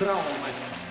Traumas.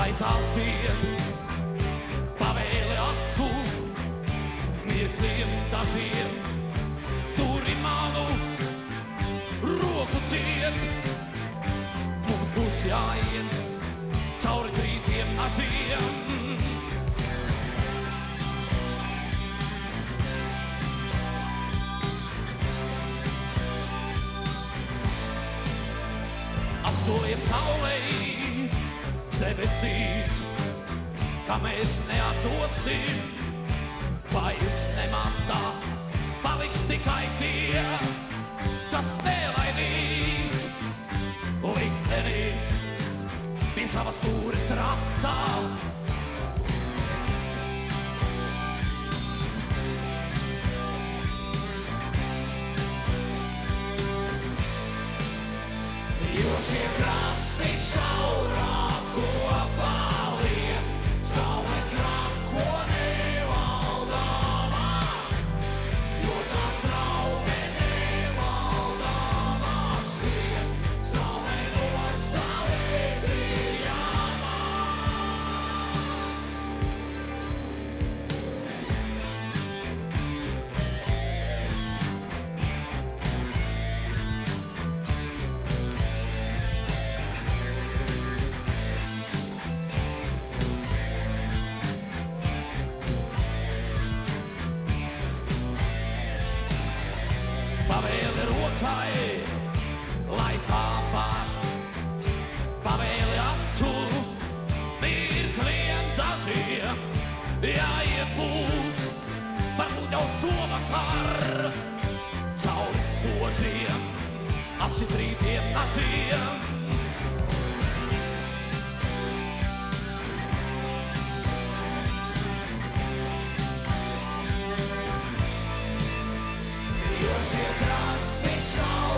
Lai tās iet, pavēli acu, mirkliem dažiem, turi manu roku ciet. Mums būs jāiet cauri trītiem nažiem. apsoja saulei debesīs, ka mēs neatdosim, vairs nematā paliks tikai tie, kas nelaidīs likteni pie savas stūres ratā. Jo šie krasti tikai, lai tāpat pavēli acu mirkliem dažiem. Jāiet būs, varbūt jau šovakar, cauri spožiem, asitrītiem dažiem. You're song